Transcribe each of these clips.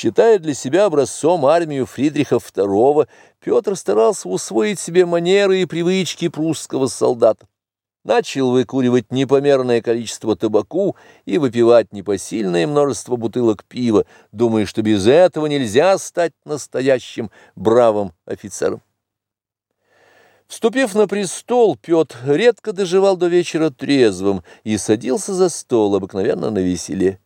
Считая для себя образцом армию Фридриха II, Петр старался усвоить себе манеры и привычки прусского солдата. Начал выкуривать непомерное количество табаку и выпивать непосильное множество бутылок пива, думая, что без этого нельзя стать настоящим бравым офицером. Вступив на престол, Петр редко доживал до вечера трезвым и садился за стол обыкновенно на веселе.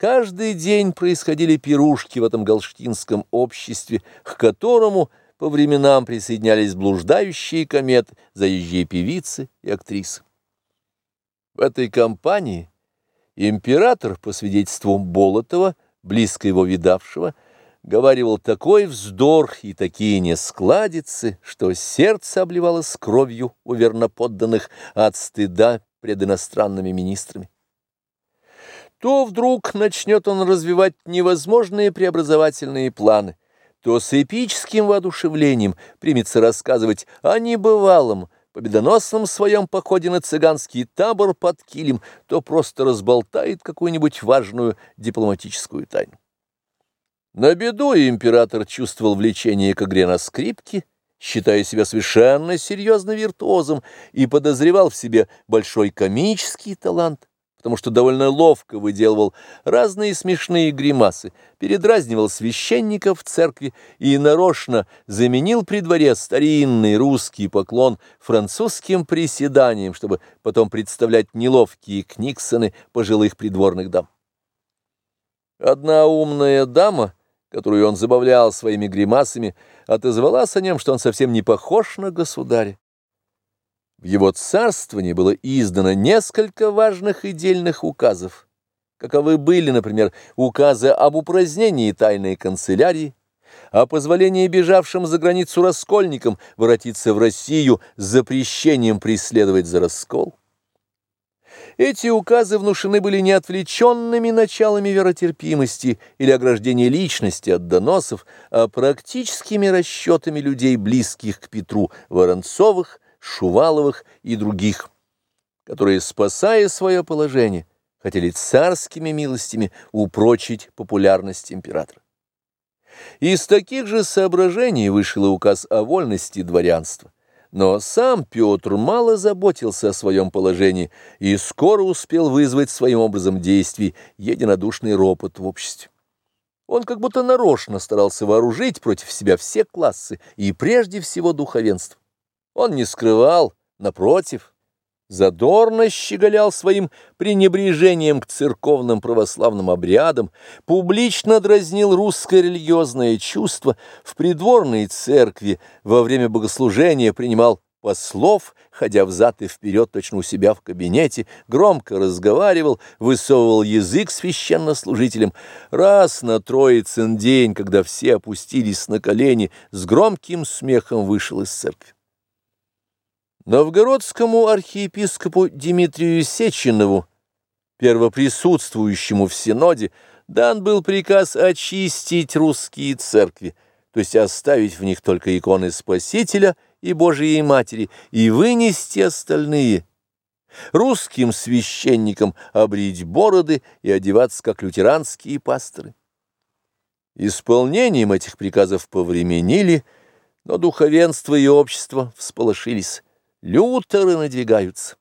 Каждый день происходили пирушки в этом галштинском обществе, к которому по временам присоединялись блуждающие кометы, заезжие певицы и актрисы. В этой компании император, по свидетельству Болотова, близко его видавшего, говаривал такой вздор и такие нескладицы, что сердце обливалось кровью у верноподданных от стыда пред иностранными министрами то вдруг начнет он развивать невозможные преобразовательные планы, то с эпическим воодушевлением примется рассказывать о небывалом, победоносном своем походе на цыганский табор под килем, то просто разболтает какую-нибудь важную дипломатическую тайну. На беду император чувствовал влечение к игре на скрипке, считая себя совершенно серьезно виртуозом, и подозревал в себе большой комический талант потому что довольно ловко выделывал разные смешные гримасы, передразнивал священников в церкви и нарочно заменил при дворе старинный русский поклон французским приседанием, чтобы потом представлять неловкие книксоны пожилых придворных дам. Одна умная дама, которую он забавлял своими гримасами, отозвалась о нем, что он совсем не похож на государя. В его царствовании было издано несколько важных и дельных указов, каковы были, например, указы об упразднении тайной канцелярии, о позволении бежавшим за границу раскольникам воротиться в Россию с запрещением преследовать за раскол. Эти указы внушены были не отвлеченными началами веротерпимости или ограждения личности от доносов, а практическими расчетами людей, близких к Петру, Воронцовых, Шуваловых и других, которые, спасая свое положение, хотели царскими милостями упрочить популярность императора. Из таких же соображений вышел указ о вольности дворянства. Но сам Петр мало заботился о своем положении и скоро успел вызвать своим образом действий единодушный ропот в обществе. Он как будто нарочно старался вооружить против себя все классы и прежде всего духовенство. Он не скрывал, напротив, задорно щеголял своим пренебрежением к церковным православным обрядам, публично дразнил русское религиозное чувство, в придворной церкви во время богослужения принимал послов, ходя взад и вперед точно у себя в кабинете, громко разговаривал, высовывал язык священнослужителям. Раз на Троицын день, когда все опустились на колени, с громким смехом вышел из церкви. Новгородскому архиепископу Дмитрию Сеченову, первоприсутствующему в Синоде, дан был приказ очистить русские церкви, то есть оставить в них только иконы Спасителя и Божией Матери, и вынести остальные. Русским священникам обрить бороды и одеваться, как лютеранские пасторы. Исполнением этих приказов повременили, но духовенство и общество всполошились. Лютеры надвигаются.